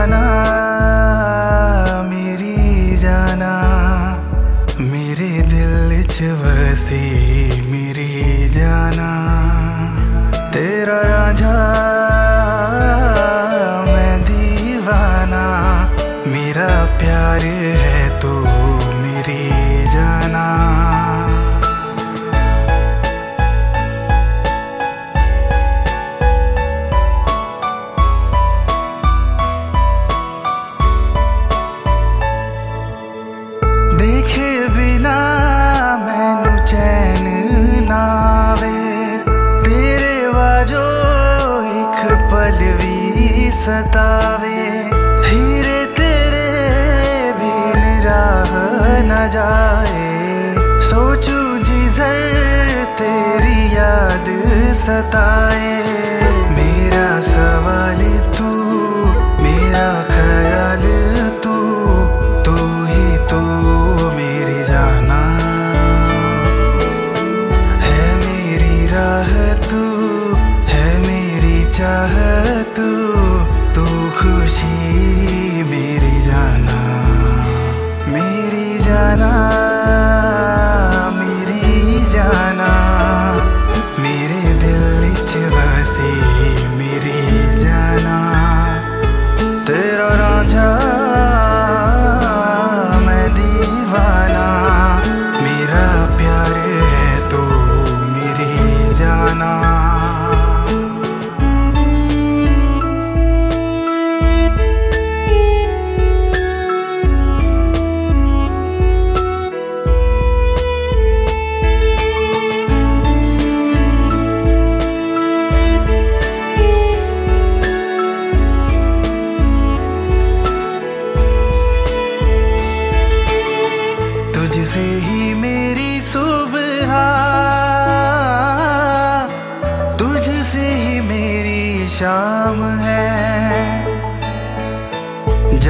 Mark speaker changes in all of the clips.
Speaker 1: جانا میری جانا میرے دل چ میری جانا تیرا راجا مولوی ستاوے ہیرے تیرے بھی نراہ نہ جائے سوچوں جدھر تیری یاد ستائے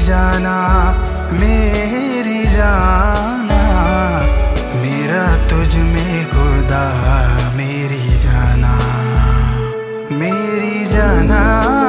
Speaker 1: جانا میری جانا میرا تجھ میں خدا میری جانا میری جانا۔